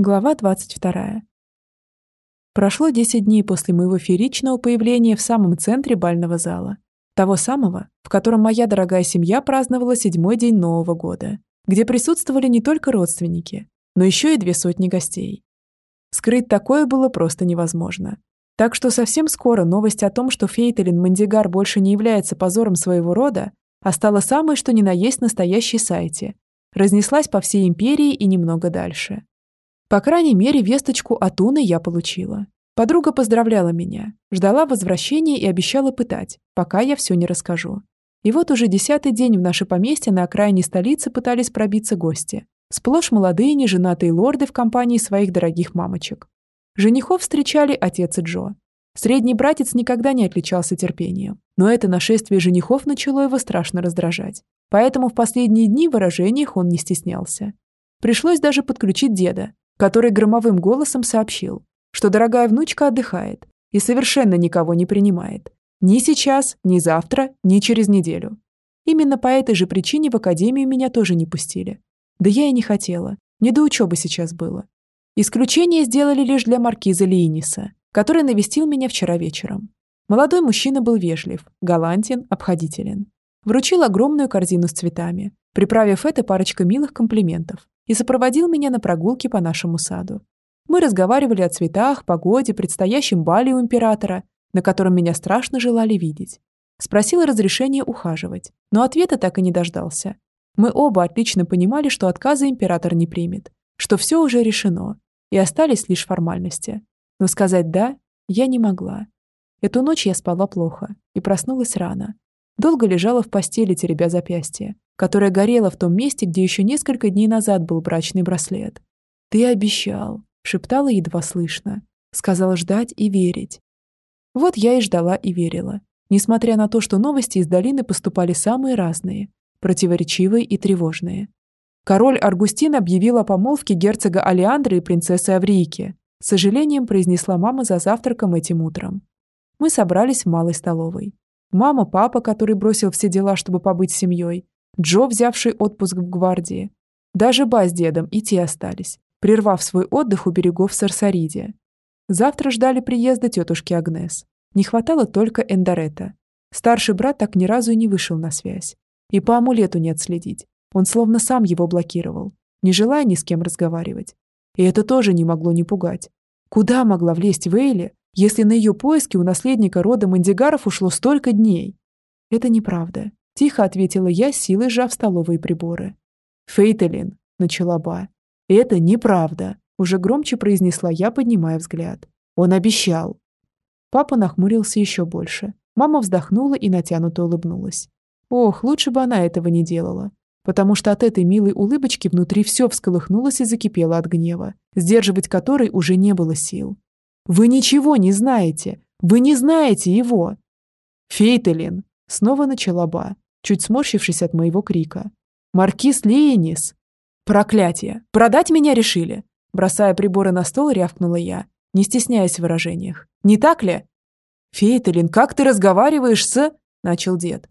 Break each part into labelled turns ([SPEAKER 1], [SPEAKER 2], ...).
[SPEAKER 1] Глава 22. Прошло 10 дней после моего фееричного появления в самом центре бального зала. Того самого, в котором моя дорогая семья праздновала седьмой день Нового года, где присутствовали не только родственники, но еще и две сотни гостей. Скрыть такое было просто невозможно. Так что совсем скоро новость о том, что Фейтелин Мандигар больше не является позором своего рода, а стала самой что ни на есть настоящей сайте, разнеслась по всей империи и немного дальше. По крайней мере, весточку от Уны я получила. Подруга поздравляла меня, ждала возвращения и обещала пытать, пока я все не расскажу. И вот уже десятый день в наше поместье на окраине столицы пытались пробиться гости. Сплошь молодые неженатые лорды в компании своих дорогих мамочек. Женихов встречали отец и Джо. Средний братец никогда не отличался терпением, но это нашествие женихов начало его страшно раздражать. Поэтому в последние дни в выражениях он не стеснялся. Пришлось даже подключить деда, который громовым голосом сообщил, что дорогая внучка отдыхает и совершенно никого не принимает. Ни сейчас, ни завтра, ни через неделю. Именно по этой же причине в академию меня тоже не пустили. Да я и не хотела. Не до учебы сейчас было. Исключение сделали лишь для маркиза Лииниса, который навестил меня вчера вечером. Молодой мужчина был вежлив, галантен, обходителен. Вручил огромную корзину с цветами, приправив это парочкой милых комплиментов, и сопроводил меня на прогулке по нашему саду. Мы разговаривали о цветах, погоде, предстоящем бале у императора, на котором меня страшно желали видеть. Спросил разрешения ухаживать, но ответа так и не дождался. Мы оба отлично понимали, что отказа император не примет, что все уже решено, и остались лишь формальности. Но сказать «да» я не могла. Эту ночь я спала плохо и проснулась рано. Долго лежала в постели, теребя запястье, которая горела в том месте, где еще несколько дней назад был брачный браслет. «Ты обещал», — шептала едва слышно. Сказала ждать и верить. Вот я и ждала и верила, несмотря на то, что новости из долины поступали самые разные, противоречивые и тревожные. Король Аргустин объявил о помолвке герцога Алиандры и принцессы Аврийки. С сожалением произнесла мама за завтраком этим утром. Мы собрались в малой столовой. Мама, папа, который бросил все дела, чтобы побыть с семьей, Джо, взявший отпуск в гвардии. Даже Ба с дедом и те остались, прервав свой отдых у берегов Сарсариди. Завтра ждали приезда тетушки Агнес. Не хватало только Эндорета. Старший брат так ни разу и не вышел на связь. И по амулету не отследить. Он словно сам его блокировал, не желая ни с кем разговаривать. И это тоже не могло не пугать. Куда могла влезть Вейли, если на ее поиски у наследника рода Мандигаров ушло столько дней? Это неправда. Тихо ответила я, силой сжав столовые приборы. «Фейтелин», — начала Ба. «Это неправда», — уже громче произнесла я, поднимая взгляд. «Он обещал». Папа нахмурился еще больше. Мама вздохнула и натянуто улыбнулась. Ох, лучше бы она этого не делала. Потому что от этой милой улыбочки внутри все всколыхнулось и закипело от гнева, сдерживать который уже не было сил. «Вы ничего не знаете! Вы не знаете его!» «Фейтелин!» — снова начала Ба, чуть сморщившись от моего крика. «Маркиз Лиенис!» «Проклятие! Продать меня решили!» Бросая приборы на стол, рявкнула я, не стесняясь в выражениях. «Не так ли?» «Фейтелин, как ты разговариваешь с...» — начал дед.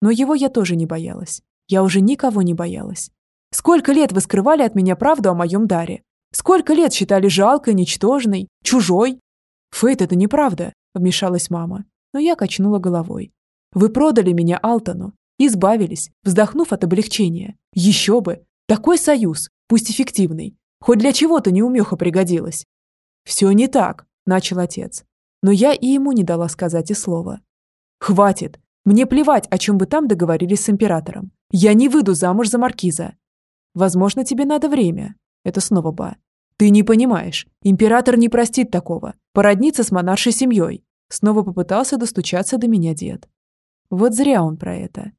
[SPEAKER 1] Но его я тоже не боялась. Я уже никого не боялась. Сколько лет вы скрывали от меня правду о моем даре? Сколько лет считали жалкой, ничтожной, чужой? Фейт, это неправда, вмешалась мама. Но я качнула головой. Вы продали меня Алтону, Избавились, вздохнув от облегчения. Еще бы! Такой союз, пусть эффективный. Хоть для чего-то неумеха пригодилась. «Все не так», – начал отец. Но я и ему не дала сказать и слова. «Хватит! Мне плевать, о чем бы там договорились с императором. Я не выйду замуж за маркиза. Возможно, тебе надо время». Это снова Ба. «Ты не понимаешь. Император не простит такого. Породниться с монаршей семьей». Снова попытался достучаться до меня дед. Вот зря он про это.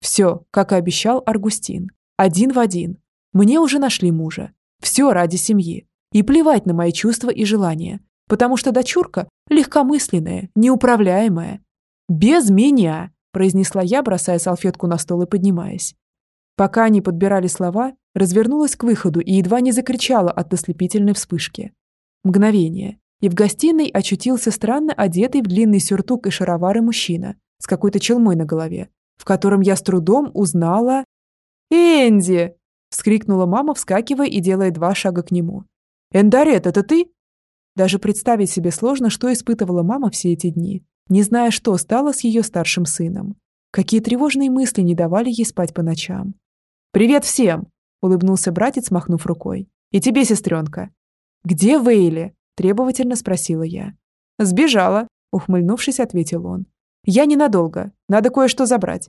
[SPEAKER 1] Все, как и обещал Аргустин. Один в один. Мне уже нашли мужа. Все ради семьи. И плевать на мои чувства и желания. Потому что дочурка легкомысленная, неуправляемая. «Без меня!» – произнесла я, бросая салфетку на стол и поднимаясь. Пока они подбирали слова, развернулась к выходу и едва не закричала от ослепительной вспышки. Мгновение. И в гостиной очутился странно одетый в длинный сюртук и шаровары мужчина с какой-то челмой на голове, в котором я с трудом узнала... «Энди!» – вскрикнула мама, вскакивая и делая два шага к нему. «Эндарет, это ты?» Даже представить себе сложно, что испытывала мама все эти дни, не зная, что стало с ее старшим сыном. Какие тревожные мысли не давали ей спать по ночам. «Привет всем!» – улыбнулся братец, махнув рукой. «И тебе, сестренка!» «Где Вейли?» – требовательно спросила я. «Сбежала», – ухмыльнувшись, ответил он. «Я ненадолго. Надо кое-что забрать».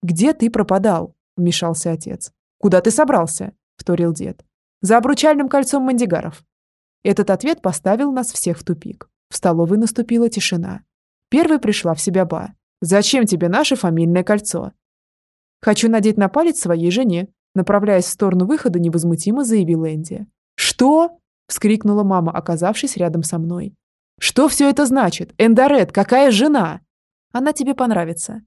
[SPEAKER 1] «Где ты пропадал?» – вмешался отец. «Куда ты собрался?» – вторил дед. «За обручальным кольцом мандигаров». Этот ответ поставил нас всех в тупик. В столовой наступила тишина. Первой пришла в себя Ба. «Зачем тебе наше фамильное кольцо?» «Хочу надеть на палец своей жене», направляясь в сторону выхода, невозмутимо заявил Энди. «Что?» – вскрикнула мама, оказавшись рядом со мной. «Что все это значит? Эндорет, какая жена?» «Она тебе понравится».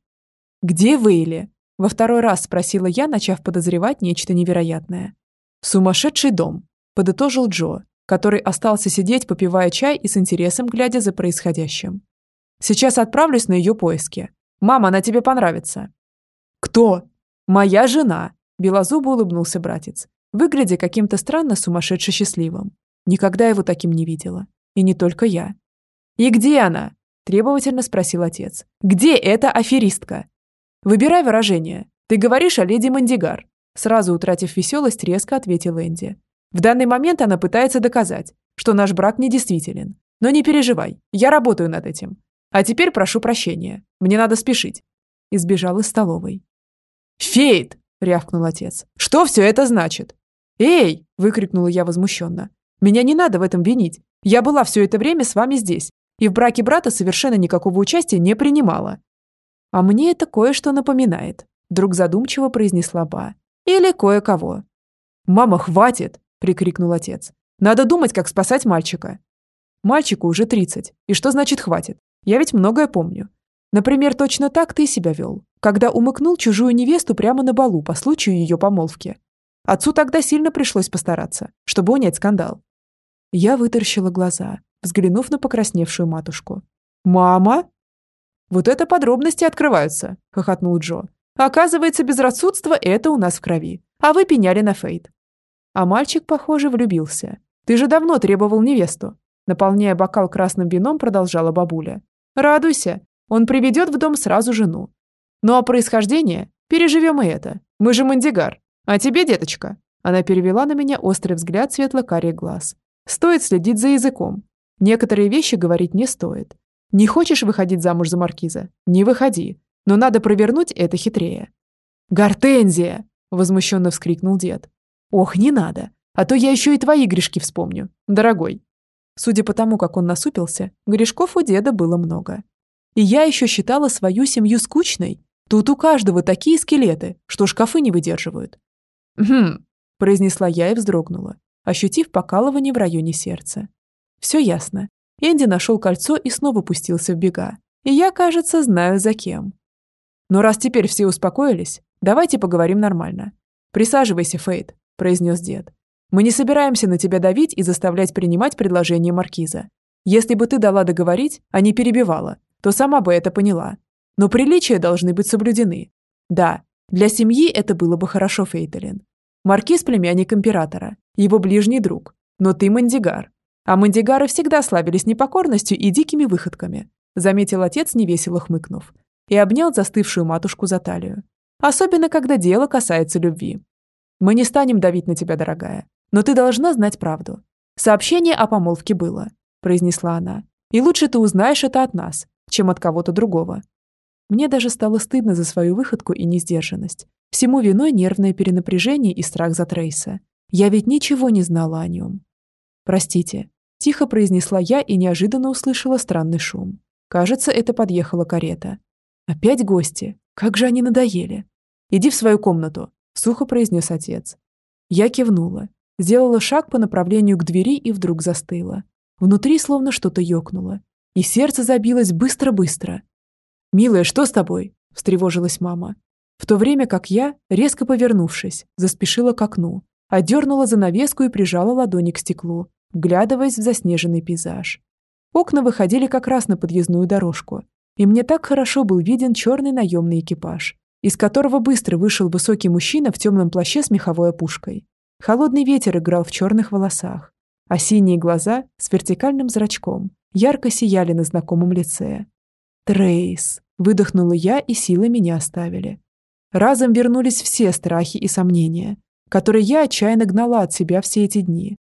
[SPEAKER 1] «Где Вейли?» – во второй раз спросила я, начав подозревать нечто невероятное. «Сумасшедший дом», – подытожил Джо, который остался сидеть, попивая чай и с интересом глядя за происходящим. «Сейчас отправлюсь на ее поиски. Мама, она тебе понравится». «Кто?» «Моя жена», – белозубо улыбнулся братец, выглядя каким-то странно сумасшедше счастливым. Никогда его таким не видела. И не только я. «И где она?» – требовательно спросил отец. «Где эта аферистка?» «Выбирай выражение. Ты говоришь о леди Мандигар». Сразу утратив веселость, резко ответил Энди. «В данный момент она пытается доказать, что наш брак недействителен. Но не переживай, я работаю над этим. А теперь прошу прощения. Мне надо спешить». И сбежал из столовой. «Фейт!» – рявкнул отец. «Что все это значит?» «Эй!» – выкрикнула я возмущенно. «Меня не надо в этом винить. Я была все это время с вами здесь, и в браке брата совершенно никакого участия не принимала». «А мне это кое-что напоминает», – вдруг задумчиво произнесла Ба. «Или кое-кого». «Мама, хватит!» – прикрикнул отец. «Надо думать, как спасать мальчика». «Мальчику уже тридцать. И что значит хватит? Я ведь многое помню. Например, точно так ты себя вел, когда умыкнул чужую невесту прямо на балу по случаю ее помолвки. Отцу тогда сильно пришлось постараться, чтобы унять скандал. Я вытаращила глаза, взглянув на покрасневшую матушку. «Мама?» «Вот это подробности открываются», — хохотнул Джо. «Оказывается, безрассудство — это у нас в крови. А вы пеняли на Фейт». А мальчик, похоже, влюбился. «Ты же давно требовал невесту». Наполняя бокал красным вином, продолжала бабуля. «Радуйся, он приведет в дом сразу жену. Ну а происхождение? Переживем и это. Мы же мандигар. А тебе, деточка?» Она перевела на меня острый взгляд светло-карий глаз. «Стоит следить за языком. Некоторые вещи говорить не стоит. Не хочешь выходить замуж за маркиза? Не выходи. Но надо провернуть это хитрее». «Гортензия!» – возмущенно вскрикнул дед. «Ох, не надо. А то я еще и твои грешки вспомню, дорогой». Судя по тому, как он насупился, грешков у деда было много. И я еще считала свою семью скучной. Тут у каждого такие скелеты, что шкафы не выдерживают. «Хм», – произнесла я и вздрогнула, ощутив покалывание в районе сердца. Все ясно. Энди нашел кольцо и снова пустился в бега. И я, кажется, знаю за кем. Но раз теперь все успокоились, давайте поговорим нормально. Присаживайся, Фейт, произнес дед. Мы не собираемся на тебя давить и заставлять принимать предложение маркиза. Если бы ты дала договорить, а не перебивала, то сама бы это поняла. Но приличия должны быть соблюдены. Да, для семьи это было бы хорошо, Фейтелин. Маркиз – племянник императора, его ближний друг. Но ты мандигар. А мандигары всегда славились непокорностью и дикими выходками, заметил отец, невесело хмыкнув, и обнял застывшую матушку за талию. Особенно, когда дело касается любви. Мы не станем давить на тебя, дорогая, но ты должна знать правду. Сообщение о помолвке было, произнесла она. И лучше ты узнаешь это от нас, чем от кого-то другого. Мне даже стало стыдно за свою выходку и несдержанность. Всему виной нервное перенапряжение и страх за Трейса. Я ведь ничего не знала о нем. «Простите», – тихо произнесла я и неожиданно услышала странный шум. Кажется, это подъехала карета. «Опять гости? Как же они надоели!» «Иди в свою комнату», – сухо произнес отец. Я кивнула, сделала шаг по направлению к двери и вдруг застыла. Внутри словно что-то ёкнуло и сердце забилось быстро-быстро. «Милая, что с тобой?» – встревожилась мама. В то время как я, резко повернувшись, заспешила к окну, отдернула занавеску и прижала ладони к стеклу, вглядываясь в заснеженный пейзаж. Окна выходили как раз на подъездную дорожку, и мне так хорошо был виден черный наемный экипаж, из которого быстро вышел высокий мужчина в темном плаще с меховой опушкой. Холодный ветер играл в черных волосах. а синие глаза с вертикальным зрачком ярко сияли на знакомом лице. «Трейс!» — выдохнула я, и силы меня оставили. Разом вернулись все страхи и сомнения, которые я отчаянно гнала от себя все эти дни.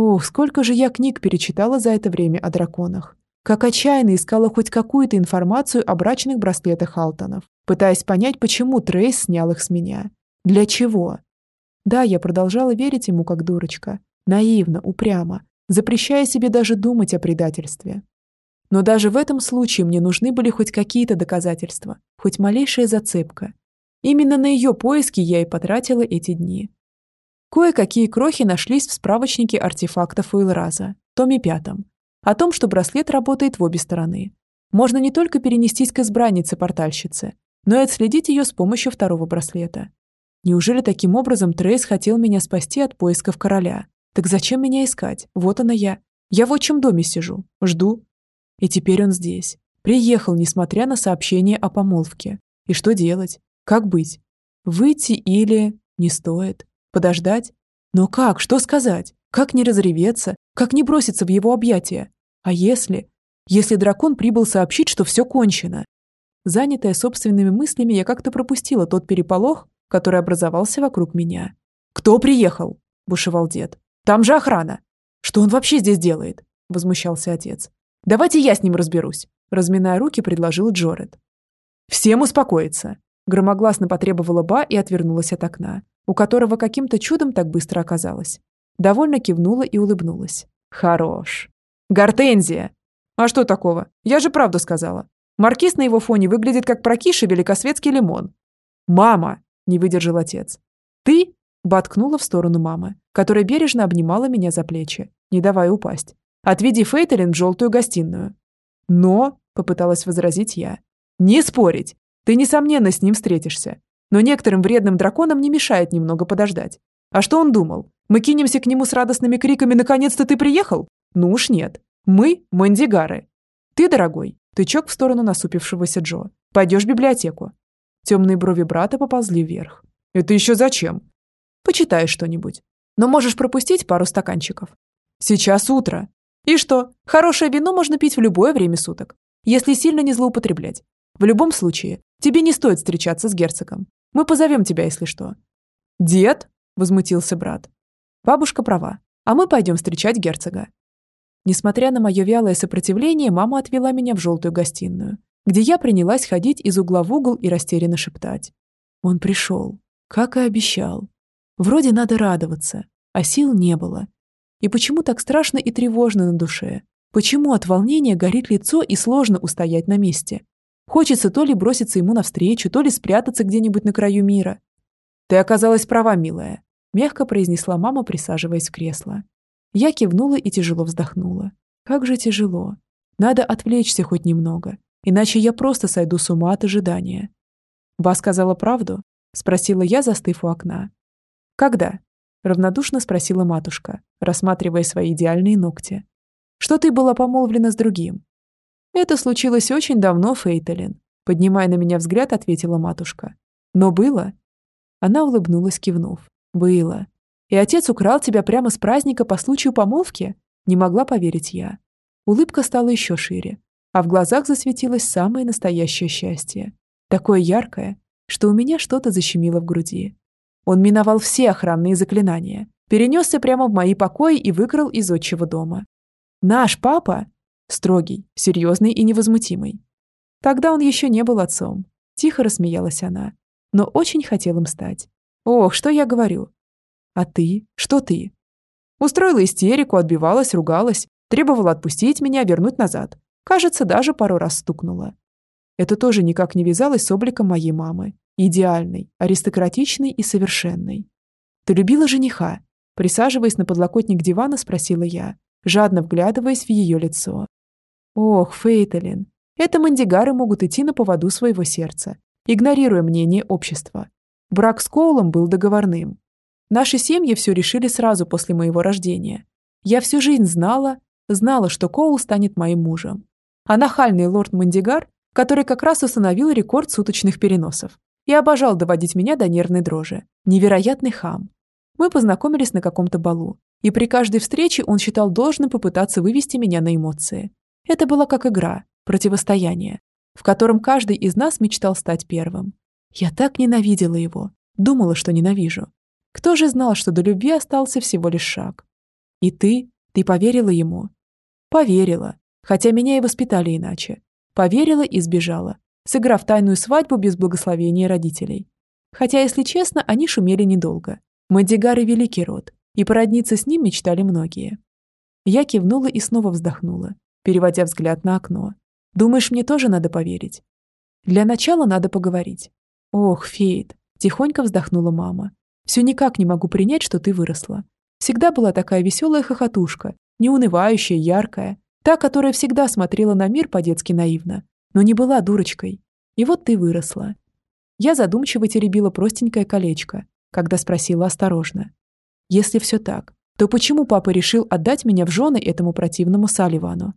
[SPEAKER 1] Ох, сколько же я книг перечитала за это время о драконах. Как отчаянно искала хоть какую-то информацию о брачных браслетах Алтонов, пытаясь понять, почему Трейс снял их с меня. Для чего? Да, я продолжала верить ему как дурочка. Наивно, упрямо, запрещая себе даже думать о предательстве. Но даже в этом случае мне нужны были хоть какие-то доказательства, хоть малейшая зацепка. Именно на ее поиски я и потратила эти дни. Кое-какие крохи нашлись в справочнике артефактов Уилраза, томе пятом, о том, что браслет работает в обе стороны. Можно не только перенестись к избраннице-портальщице, но и отследить ее с помощью второго браслета. Неужели таким образом Трейс хотел меня спасти от поисков короля? Так зачем меня искать? Вот она я. Я в отчим доме сижу, жду. И теперь он здесь. Приехал, несмотря на сообщение о помолвке. И что делать? Как быть? Выйти или... Не стоит. Подождать? Но как? Что сказать? Как не разреветься? Как не броситься в его объятия? А если? Если дракон прибыл сообщить, что все кончено? Занятая собственными мыслями, я как-то пропустила тот переполох, который образовался вокруг меня. «Кто приехал?» – бушевал дед. «Там же охрана!» «Что он вообще здесь делает?» – возмущался отец. «Давайте я с ним разберусь», – разминая руки, предложил Джоред. «Всем успокоиться!» – громогласно потребовала Ба и отвернулась от окна, у которого каким-то чудом так быстро оказалось. Довольно кивнула и улыбнулась. «Хорош!» «Гортензия!» «А что такого? Я же правду сказала. Маркиз на его фоне выглядит как прокиши великосветский лимон». «Мама!» – не выдержал отец. «Ты?» – боткнула в сторону мамы, которая бережно обнимала меня за плечи, не давая упасть. «Отведи Фейтелин в желтую гостиную». «Но», – попыталась возразить я, – «не спорить. Ты, несомненно, с ним встретишься. Но некоторым вредным драконам не мешает немного подождать. А что он думал? Мы кинемся к нему с радостными криками «Наконец-то ты приехал?» Ну уж нет. Мы – мандигары. Ты, дорогой, тычок в сторону насупившегося Джо. Пойдешь в библиотеку. Темные брови брата поползли вверх. Это еще зачем? Почитай что-нибудь. Но можешь пропустить пару стаканчиков. Сейчас утро. И что? Хорошее вино можно пить в любое время суток, если сильно не злоупотреблять. В любом случае, тебе не стоит встречаться с герцогом. Мы позовем тебя, если что». «Дед?» – возмутился брат. «Бабушка права, а мы пойдем встречать герцога». Несмотря на мое вялое сопротивление, мама отвела меня в желтую гостиную, где я принялась ходить из угла в угол и растерянно шептать. Он пришел, как и обещал. Вроде надо радоваться, а сил не было. И почему так страшно и тревожно на душе? Почему от волнения горит лицо и сложно устоять на месте? Хочется то ли броситься ему навстречу, то ли спрятаться где-нибудь на краю мира. «Ты оказалась права, милая», – мягко произнесла мама, присаживаясь в кресло. Я кивнула и тяжело вздохнула. Как же тяжело. Надо отвлечься хоть немного, иначе я просто сойду с ума от ожидания. «Ба сказала правду?» – спросила я, застыв у окна. «Когда?» – равнодушно спросила матушка, рассматривая свои идеальные ногти. «Что ты была помолвлена с другим?» «Это случилось очень давно, Фейтелин», поднимая на меня взгляд, ответила матушка. «Но было?» Она улыбнулась, кивнув. «Было. И отец украл тебя прямо с праздника по случаю помолвки?» Не могла поверить я. Улыбка стала еще шире, а в глазах засветилось самое настоящее счастье. Такое яркое, что у меня что-то защемило в груди. Он миновал все охранные заклинания, перенесся прямо в мои покои и выкрал из отчего дома. «Наш папа?» Строгий, серьезный и невозмутимый. Тогда он еще не был отцом. Тихо рассмеялась она. Но очень хотел им стать. Ох, что я говорю. А ты? Что ты? Устроила истерику, отбивалась, ругалась, требовала отпустить меня, вернуть назад. Кажется, даже пару раз стукнула. Это тоже никак не вязалось с обликом моей мамы. Идеальной, аристократичной и совершенной. Ты любила жениха? Присаживаясь на подлокотник дивана, спросила я, жадно вглядываясь в ее лицо. Ох, Фейталин, это мандигары могут идти на поводу своего сердца, игнорируя мнение общества. Брак с Коулом был договорным. Наши семьи все решили сразу после моего рождения. Я всю жизнь знала, знала, что Коул станет моим мужем. А нахальный лорд Мандигар, который как раз установил рекорд суточных переносов и обожал доводить меня до нервной дрожи. Невероятный хам. Мы познакомились на каком-то балу, И при каждой встрече он считал должным попытаться вывести меня на эмоции. Это была как игра, противостояние, в котором каждый из нас мечтал стать первым. Я так ненавидела его, думала, что ненавижу. Кто же знал, что до любви остался всего лишь шаг? И ты, ты поверила ему? Поверила, хотя меня и воспитали иначе. Поверила и сбежала, сыграв тайную свадьбу без благословения родителей. Хотя, если честно, они шумели недолго. Мандигары – великий род, и породниться с ним мечтали многие. Я кивнула и снова вздохнула, переводя взгляд на окно. «Думаешь, мне тоже надо поверить?» «Для начала надо поговорить». «Ох, Фейд!» – тихонько вздохнула мама. «Все никак не могу принять, что ты выросла. Всегда была такая веселая хохотушка, неунывающая, яркая, та, которая всегда смотрела на мир по-детски наивно, но не была дурочкой. И вот ты выросла. Я задумчиво теребила простенькое колечко, когда спросила осторожно. «Если все так, то почему папа решил отдать меня в жены этому противному Салливану?»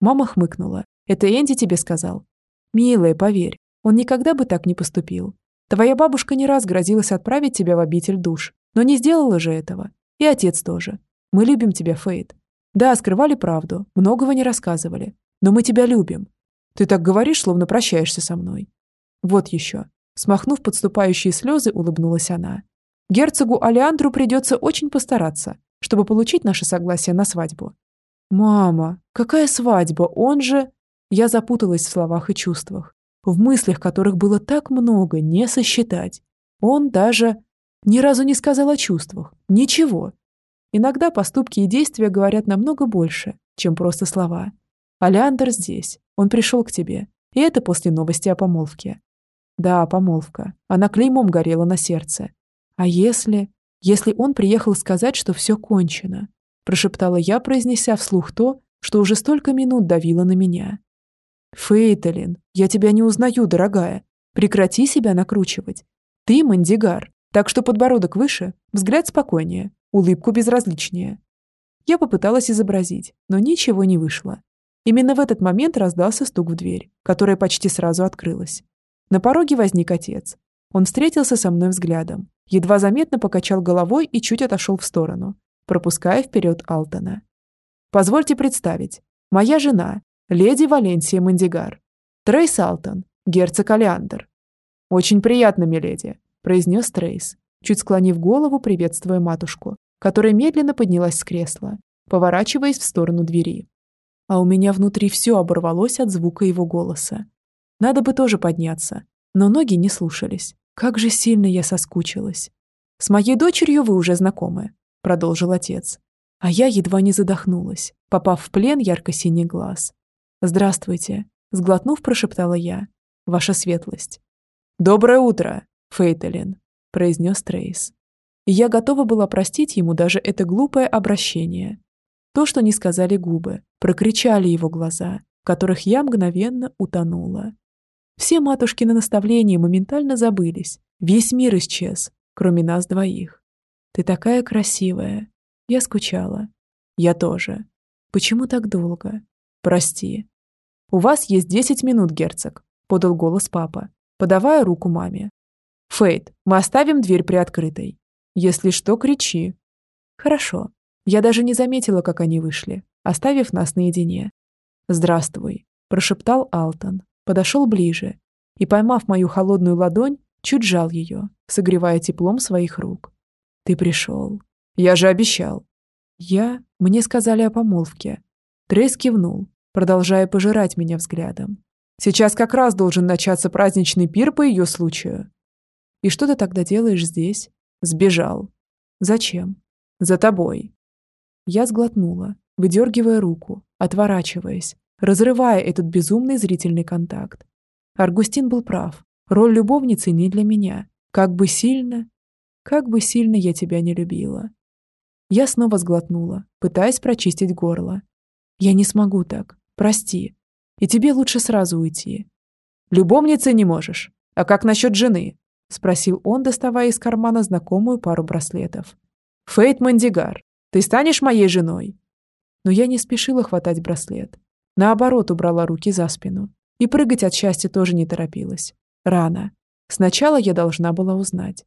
[SPEAKER 1] Мама хмыкнула. «Это Энди тебе сказал?» «Милая, поверь, он никогда бы так не поступил. Твоя бабушка не раз грозилась отправить тебя в обитель душ, но не сделала же этого. И отец тоже. Мы любим тебя, Фейд. Да, скрывали правду, многого не рассказывали. Но мы тебя любим. Ты так говоришь, словно прощаешься со мной. Вот еще. Смахнув подступающие слезы, улыбнулась она. Герцогу Алеандру придется очень постараться, чтобы получить наше согласие на свадьбу. «Мама, какая свадьба? Он же...» Я запуталась в словах и чувствах, в мыслях которых было так много, не сосчитать. Он даже ни разу не сказал о чувствах. Ничего. Иногда поступки и действия говорят намного больше, чем просто слова. Алеандр здесь. Он пришел к тебе. И это после новости о помолвке. Да, помолвка. Она клеймом горела на сердце. А если... Если он приехал сказать, что все кончено? Прошептала я, произнеся вслух то, что уже столько минут давило на меня. Фейталин, я тебя не узнаю, дорогая. Прекрати себя накручивать. Ты мандигар, так что подбородок выше, взгляд спокойнее, улыбку безразличнее. Я попыталась изобразить, но ничего не вышло. Именно в этот момент раздался стук в дверь, которая почти сразу открылась. На пороге возник отец. Он встретился со мной взглядом, едва заметно покачал головой и чуть отошел в сторону, пропуская вперед Алтона. «Позвольте представить. Моя жена, леди Валенсия Мандигар. Трейс Алтон, герцог Алиандр». «Очень приятно, миледи», – произнес Трейс, чуть склонив голову, приветствуя матушку, которая медленно поднялась с кресла, поворачиваясь в сторону двери. А у меня внутри все оборвалось от звука его голоса. Надо бы тоже подняться. Но ноги не слушались. Как же сильно я соскучилась. «С моей дочерью вы уже знакомы», — продолжил отец. А я едва не задохнулась, попав в плен ярко-синий глаз. «Здравствуйте», — сглотнув, прошептала я. «Ваша светлость». «Доброе утро, Фейтелин», — произнес Трейс. И я готова была простить ему даже это глупое обращение. То, что не сказали губы, прокричали его глаза, в которых я мгновенно утонула. Все матушкины наставления моментально забылись. Весь мир исчез, кроме нас двоих. Ты такая красивая. Я скучала. Я тоже. Почему так долго? Прости. У вас есть десять минут, герцог, подал голос папа, подавая руку маме. Фейт, мы оставим дверь приоткрытой. Если что, кричи. Хорошо. Я даже не заметила, как они вышли, оставив нас наедине. Здравствуй, прошептал Алтон, подошел ближе и, поймав мою холодную ладонь, чуть жал ее, согревая теплом своих рук. «Ты пришел. Я же обещал». «Я? Мне сказали о помолвке». Трейс кивнул, продолжая пожирать меня взглядом. «Сейчас как раз должен начаться праздничный пир по ее случаю». «И что ты тогда делаешь здесь?» «Сбежал». «Зачем?» «За тобой». Я сглотнула, выдергивая руку, отворачиваясь, разрывая этот безумный зрительный контакт. Аргустин был прав. Роль любовницы не для меня. Как бы сильно... Как бы сильно я тебя не любила. Я снова сглотнула, пытаясь прочистить горло. Я не смогу так. Прости. И тебе лучше сразу уйти. Любовницей не можешь. А как насчет жены? Спросил он, доставая из кармана знакомую пару браслетов. Фейт Мандигар, ты станешь моей женой? Но я не спешила хватать браслет. Наоборот, убрала руки за спину. И прыгать от счастья тоже не торопилась. Рано. Сначала я должна была узнать.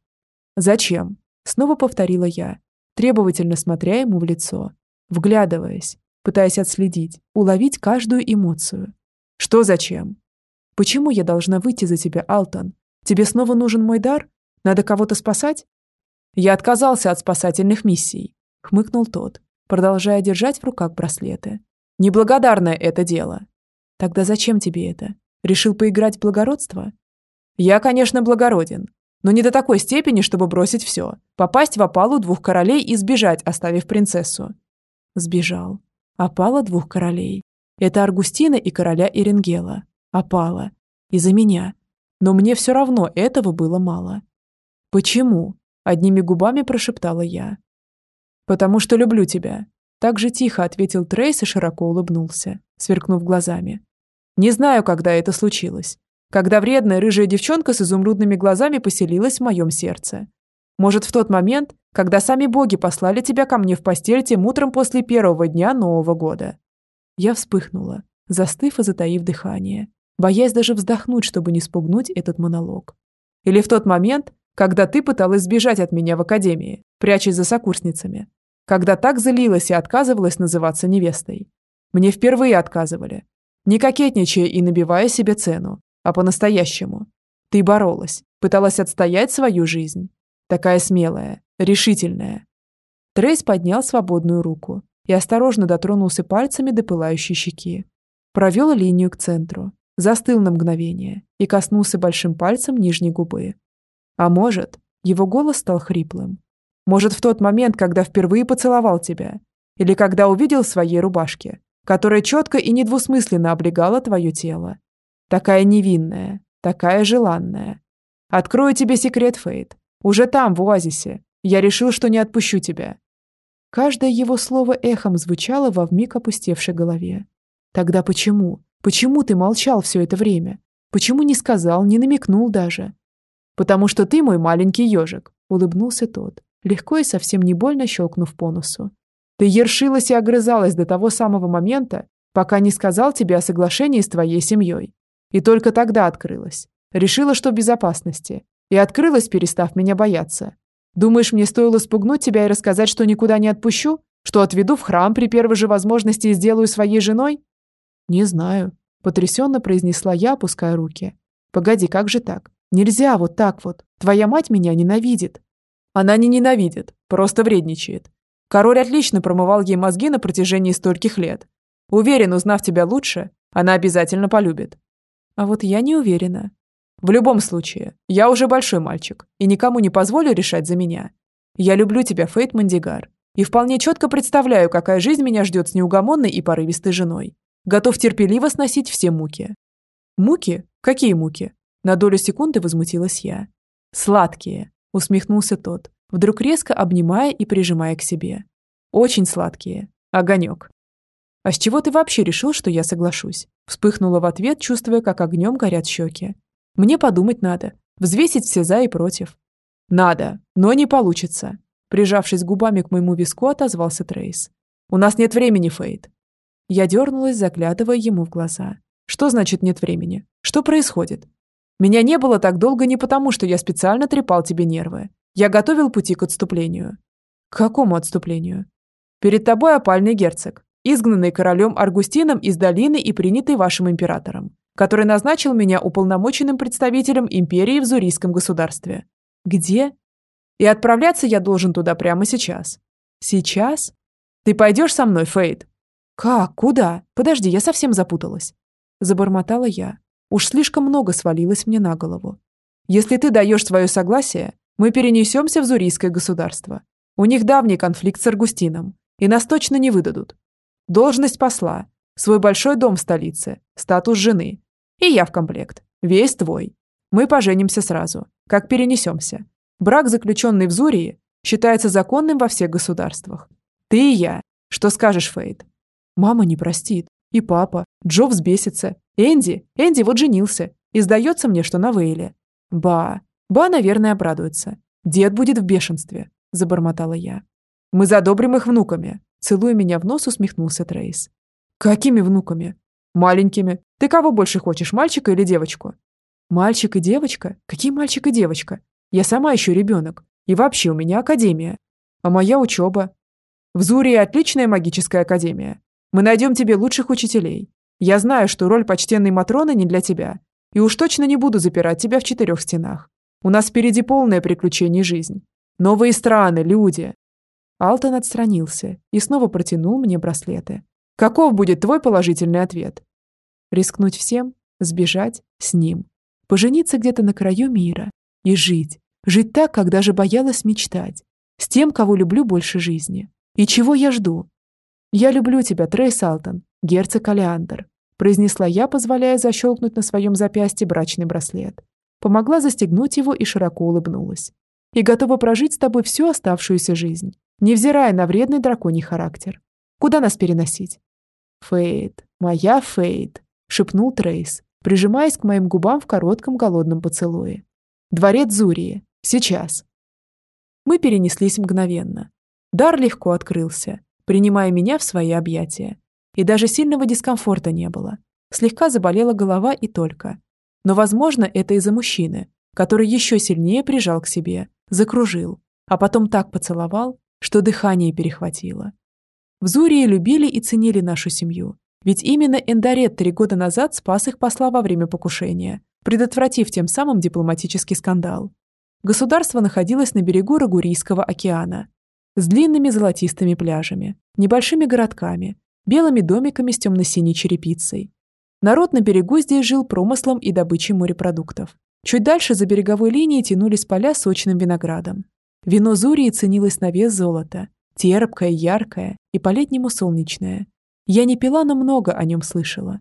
[SPEAKER 1] «Зачем?» — снова повторила я. требовательно смотря ему в лицо, вглядываясь, пытаясь отследить, уловить каждую эмоцию. «Что зачем? Почему я должна выйти за тебя, Алтон? Тебе снова нужен мой дар? Надо кого-то спасать?» «Я отказался от спасательных миссий», — хмыкнул тот, продолжая держать в руках браслеты. «Неблагодарное это дело». «Тогда зачем тебе это? Решил поиграть в благородство?» «Я, конечно, благороден, но не до такой степени, чтобы бросить все, попасть в опалу двух королей и сбежать, оставив принцессу». Сбежал. Опала двух королей. Это Аргустина и короля Иренгела. Опала. Из-за меня. Но мне все равно этого было мало. «Почему?» – одними губами прошептала я. «Потому что люблю тебя», – так же тихо ответил Трейс и широко улыбнулся, сверкнув глазами. «Не знаю, когда это случилось. Когда вредная рыжая девчонка с изумрудными глазами поселилась в моем сердце. Может, в тот момент, когда сами боги послали тебя ко мне в постель тем утром после первого дня Нового года». Я вспыхнула, застыв и затаив дыхание, боясь даже вздохнуть, чтобы не спугнуть этот монолог. Или в тот момент, когда ты пыталась сбежать от меня в академии, прячась за сокурсницами. Когда так злилась и отказывалась называться невестой. Мне впервые отказывали. Не кокетничая и набивая себе цену, а по-настоящему. Ты боролась, пыталась отстоять свою жизнь. Такая смелая, решительная. Трейс поднял свободную руку и осторожно дотронулся пальцами до пылающей щеки. Провел линию к центру, застыл на мгновение и коснулся большим пальцем нижней губы. А может, его голос стал хриплым. Может, в тот момент, когда впервые поцеловал тебя. Или когда увидел в своей рубашке, которая четко и недвусмысленно облегала твое тело. Такая невинная, такая желанная. Открою тебе секрет, Фейт. Уже там, в оазисе. Я решил, что не отпущу тебя. Каждое его слово эхом звучало во вмиг опустевшей голове. Тогда почему? Почему ты молчал все это время? Почему не сказал, не намекнул даже? «Потому что ты мой маленький ежик», — улыбнулся тот, легко и совсем не больно щелкнув по носу. «Ты ершилась и огрызалась до того самого момента, пока не сказал тебе о соглашении с твоей семьей. И только тогда открылась. Решила, что в безопасности. И открылась, перестав меня бояться. Думаешь, мне стоило спугнуть тебя и рассказать, что никуда не отпущу? Что отведу в храм при первой же возможности и сделаю своей женой?» «Не знаю», — потрясенно произнесла я, опуская руки. «Погоди, как же так? Нельзя вот так вот. Твоя мать меня ненавидит. Она не ненавидит, просто вредничает. Король отлично промывал ей мозги на протяжении стольких лет. Уверен, узнав тебя лучше, она обязательно полюбит. А вот я не уверена. В любом случае, я уже большой мальчик и никому не позволю решать за меня. Я люблю тебя, Фейт Мандигар, и вполне четко представляю, какая жизнь меня ждет с неугомонной и порывистой женой. Готов терпеливо сносить все муки. Муки? Какие муки? На долю секунды возмутилась я. «Сладкие», — усмехнулся тот, вдруг резко обнимая и прижимая к себе. «Очень сладкие. Огонек». «А с чего ты вообще решил, что я соглашусь?» Вспыхнула в ответ, чувствуя, как огнем горят щеки. «Мне подумать надо, взвесить все за и против». «Надо, но не получится», прижавшись губами к моему виску, отозвался Трейс. «У нас нет времени, Фейд». Я дернулась, заглядывая ему в глаза. «Что значит нет времени? Что происходит? Меня не было так долго не потому, что я специально трепал тебе нервы. Я готовил пути к отступлению. К какому отступлению? Перед тобой опальный герцог, изгнанный королем Аргустином из долины и принятый вашим императором, который назначил меня уполномоченным представителем империи в Зурийском государстве. Где? И отправляться я должен туда прямо сейчас. Сейчас? Ты пойдешь со мной, Фейд? Как? Куда? Подожди, я совсем запуталась. Забормотала я, Уж слишком много свалилось мне на голову. Если ты даешь свое согласие, мы перенесемся в Зурийское государство. У них давний конфликт с Аргустином, и нас точно не выдадут. Должность посла, свой большой дом в столице, статус жены. И я в комплект. Весь твой. Мы поженимся сразу, как перенесемся. Брак, заключенный в Зурии, считается законным во всех государствах. Ты и я. Что скажешь, Фейд? Мама не простит. И папа. Джо взбесится. Энди, Энди вот женился. И сдается мне, что на Вейле. Ба, Ба, наверное, обрадуется. Дед будет в бешенстве, забормотала я. Мы задобрим их внуками. Целуя меня в нос, усмехнулся Трейс. Какими внуками? Маленькими. Ты кого больше хочешь, мальчика или девочку? Мальчик и девочка? Какие мальчик и девочка? Я сама еще ребенок. И вообще у меня академия. А моя учеба? В Зурии отличная магическая академия. Мы найдем тебе лучших учителей. Я знаю, что роль почтенной Матроны не для тебя. И уж точно не буду запирать тебя в четырех стенах. У нас впереди полное приключение жизнь. Новые страны, люди. Алтон отстранился и снова протянул мне браслеты. Каков будет твой положительный ответ? Рискнуть всем, сбежать с ним, пожениться где-то на краю мира и жить. Жить так, как даже боялась мечтать. С тем, кого люблю больше жизни. И чего я жду? «Я люблю тебя, Трейс Алтон, герцог Алиандр», произнесла я, позволяя защелкнуть на своем запястье брачный браслет. Помогла застегнуть его и широко улыбнулась. «И готова прожить с тобой всю оставшуюся жизнь, невзирая на вредный драконий характер. Куда нас переносить?» «Фейт, моя Фейт», — шепнул Трейс, прижимаясь к моим губам в коротком голодном поцелуе. «Дворец Зурии. Сейчас». Мы перенеслись мгновенно. Дар легко открылся, принимая меня в свои объятия. И даже сильного дискомфорта не было. Слегка заболела голова и только. Но, возможно, это из-за мужчины, который еще сильнее прижал к себе, закружил, а потом так поцеловал, что дыхание перехватило. В Зурии любили и ценили нашу семью, ведь именно Эндарет три года назад спас их посла во время покушения, предотвратив тем самым дипломатический скандал. Государство находилось на берегу Рагурийского океана, с длинными золотистыми пляжами, небольшими городками, белыми домиками с темно-синей черепицей. Народ на берегу здесь жил промыслом и добычей морепродуктов. Чуть дальше за береговой линией тянулись поля сочным виноградом. Вино Зурии ценилось на вес золота, терпкое, яркое и по-летнему солнечное. Я не пила, но много о нем слышала.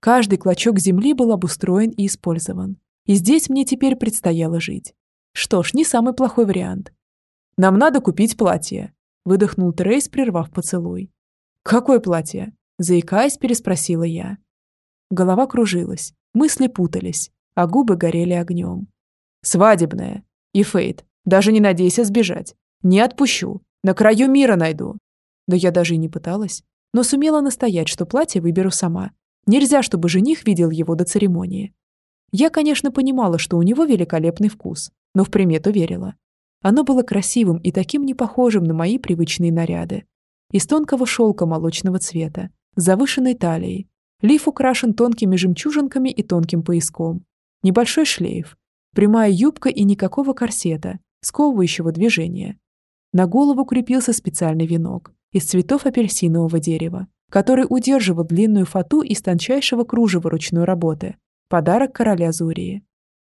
[SPEAKER 1] Каждый клочок земли был обустроен и использован. И здесь мне теперь предстояло жить. Что ж, не самый плохой вариант. Нам надо купить платье», – выдохнул Трейс, прервав поцелуй. «Какое платье?» – заикаясь, переспросила я. Голова кружилась, мысли путались, а губы горели огнем. «Свадебное. И Фейт, даже не надейся сбежать. Не отпущу. На краю мира найду». Да я даже и не пыталась, но сумела настоять, что платье выберу сама. Нельзя, чтобы жених видел его до церемонии. Я, конечно, понимала, что у него великолепный вкус, но в примету верила. Оно было красивым и таким не похожим на мои привычные наряды. Из тонкого шелка молочного цвета, завышенной талией. Лиф украшен тонкими жемчужинками и тонким пояском. Небольшой шлейф. Прямая юбка и никакого корсета, сковывающего движения. На голову крепился специальный венок из цветов апельсинового дерева, который удерживал длинную фату из тончайшего кружева ручной работы. Подарок короля Зурии.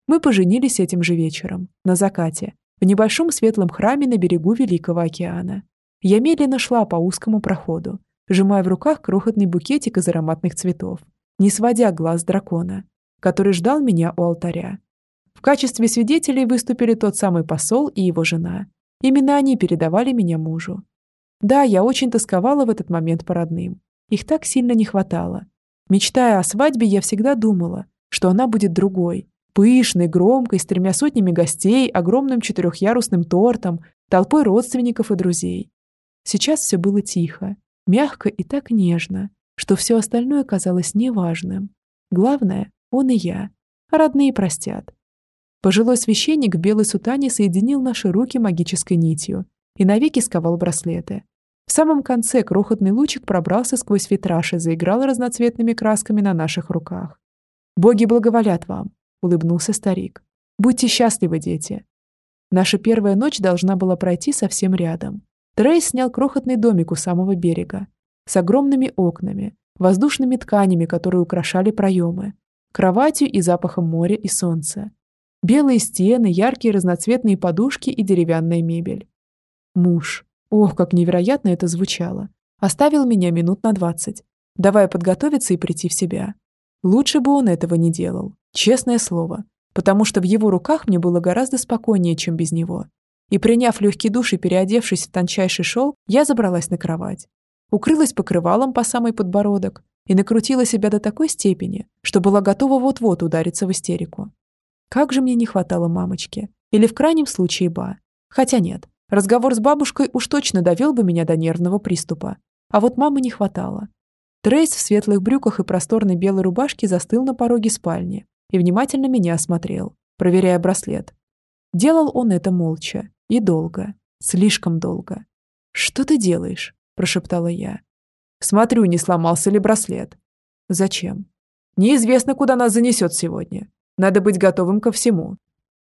[SPEAKER 1] Мы поженились этим же вечером, на закате, в небольшом светлом храме на берегу Великого океана. Я медленно шла по узкому проходу, сжимая в руках крохотный букетик из ароматных цветов, не сводя глаз дракона, который ждал меня у алтаря. В качестве свидетелей выступили тот самый посол и его жена. Именно они передавали меня мужу. Да, я очень тосковала в этот момент по родным. Их так сильно не хватало. Мечтая о свадьбе, я всегда думала, что она будет другой, Пышной, громкой, с тремя сотнями гостей, огромным четырехъярусным тортом, толпой родственников и друзей. Сейчас все было тихо, мягко и так нежно, что все остальное казалось неважным. Главное, он и я, а родные простят. Пожилой священник в белой сутане соединил наши руки магической нитью и навеки сковал браслеты. В самом конце крохотный лучик пробрался сквозь витраж и заиграл разноцветными красками на наших руках. «Боги благоволят вам! — улыбнулся старик. «Будьте счастливы, дети!» Наша первая ночь должна была пройти совсем рядом. Трейс снял крохотный домик у самого берега, с огромными окнами, воздушными тканями, которые украшали проемы, кроватью и запахом моря и солнца. Белые стены, яркие разноцветные подушки и деревянная мебель. Муж. Ох, как невероятно это звучало. Оставил меня минут на двадцать, давая подготовиться и прийти в себя. Лучше бы он этого не делал. Честное слово, потому что в его руках мне было гораздо спокойнее, чем без него. И приняв легкий душ и переодевшись в тончайший шел, я забралась на кровать. Укрылась покрывалом по самый подбородок и накрутила себя до такой степени, что была готова вот-вот удариться в истерику. Как же мне не хватало мамочки. Или в крайнем случае ба. Хотя нет, разговор с бабушкой уж точно довел бы меня до нервного приступа. А вот мамы не хватало. Трейс в светлых брюках и просторной белой рубашке застыл на пороге спальни, и внимательно меня осмотрел, проверяя браслет. Делал он это молча и долго, Слишком долго. «Что ты делаешь?» – прошептала я. «Смотрю, не сломался ли браслет». «Зачем?» «Неизвестно, куда нас занесет сегодня. Надо быть готовым ко всему.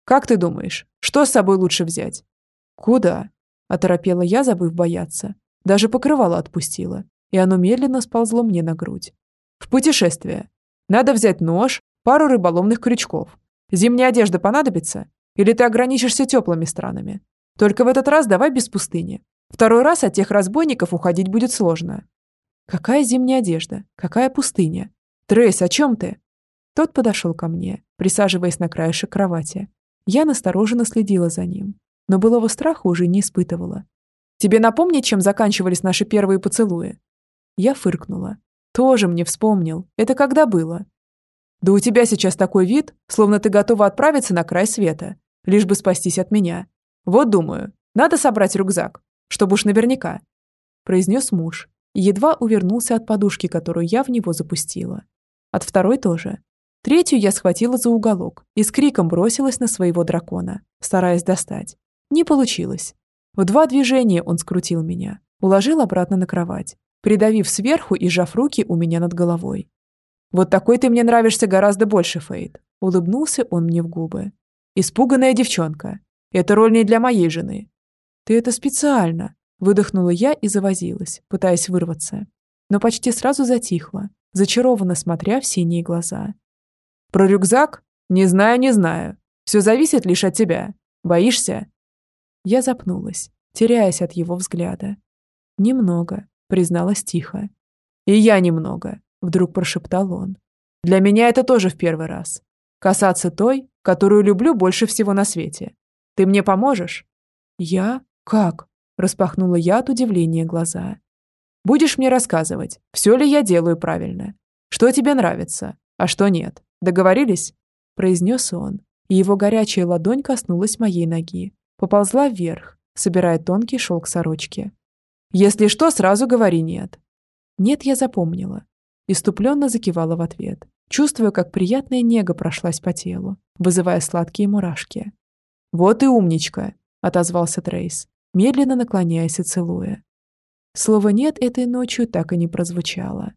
[SPEAKER 1] Как ты думаешь, что с собой лучше взять?» «Куда?» – оторопела я, забыв бояться. Даже покрывало отпустила, и оно медленно сползло мне на грудь. «В путешествие. Надо взять нож, пару рыболовных крючков. Зимняя одежда понадобится? Или ты ограничишься теплыми странами? Только в этот раз давай без пустыни. Второй раз от тех разбойников уходить будет сложно. Какая зимняя одежда? Какая пустыня? Трейс, о чем ты? Тот подошел ко мне, присаживаясь на краешек кровати. Я настороженно следила за ним, но былого страха уже не испытывала. Тебе напомнить, чем заканчивались наши первые поцелуи? Я фыркнула. Тоже мне вспомнил. Это когда было? Да у тебя сейчас такой вид, словно ты готова отправиться на край света, лишь бы спастись от меня. Вот думаю, надо собрать рюкзак, чтобы уж наверняка. Произнес муж едва увернулся от подушки, которую я в него запустила. От второй тоже. Третью я схватила за уголок и с криком бросилась на своего дракона, стараясь достать. Не получилось. В два движения он скрутил меня, уложил обратно на кровать, придавив сверху и сжав руки у меня над головой. «Вот такой ты мне нравишься гораздо больше, Фейд», — улыбнулся он мне в губы. «Испуганная девчонка. Это роль не для моей жены». «Ты это специально», — выдохнула я и завозилась, пытаясь вырваться. Но почти сразу затихла, зачарованно смотря в синие глаза. «Про рюкзак? Не знаю, не знаю. Все зависит лишь от тебя. Боишься?» Я запнулась, теряясь от его взгляда. «Немного», — призналась тихо. «И я немного», Вдруг прошептал он. Для меня это тоже в первый раз. Касаться той, которую люблю больше всего на свете. Ты мне поможешь? Я? Как? Распахнула я от удивления глаза. Будешь мне рассказывать, все ли я делаю правильно. Что тебе нравится, а что нет. Договорились? Произнес он, и его горячая ладонь коснулась моей ноги. Поползла вверх, собирая тонкий шелк сорочки. Если что, сразу говори «нет». «Нет» я запомнила, Иступленно закивала в ответ, чувствуя, как приятная нега прошлась по телу, вызывая сладкие мурашки. «Вот и умничка!» — отозвался Трейс, медленно наклоняясь и целуя. Слово «нет» этой ночью так и не прозвучало.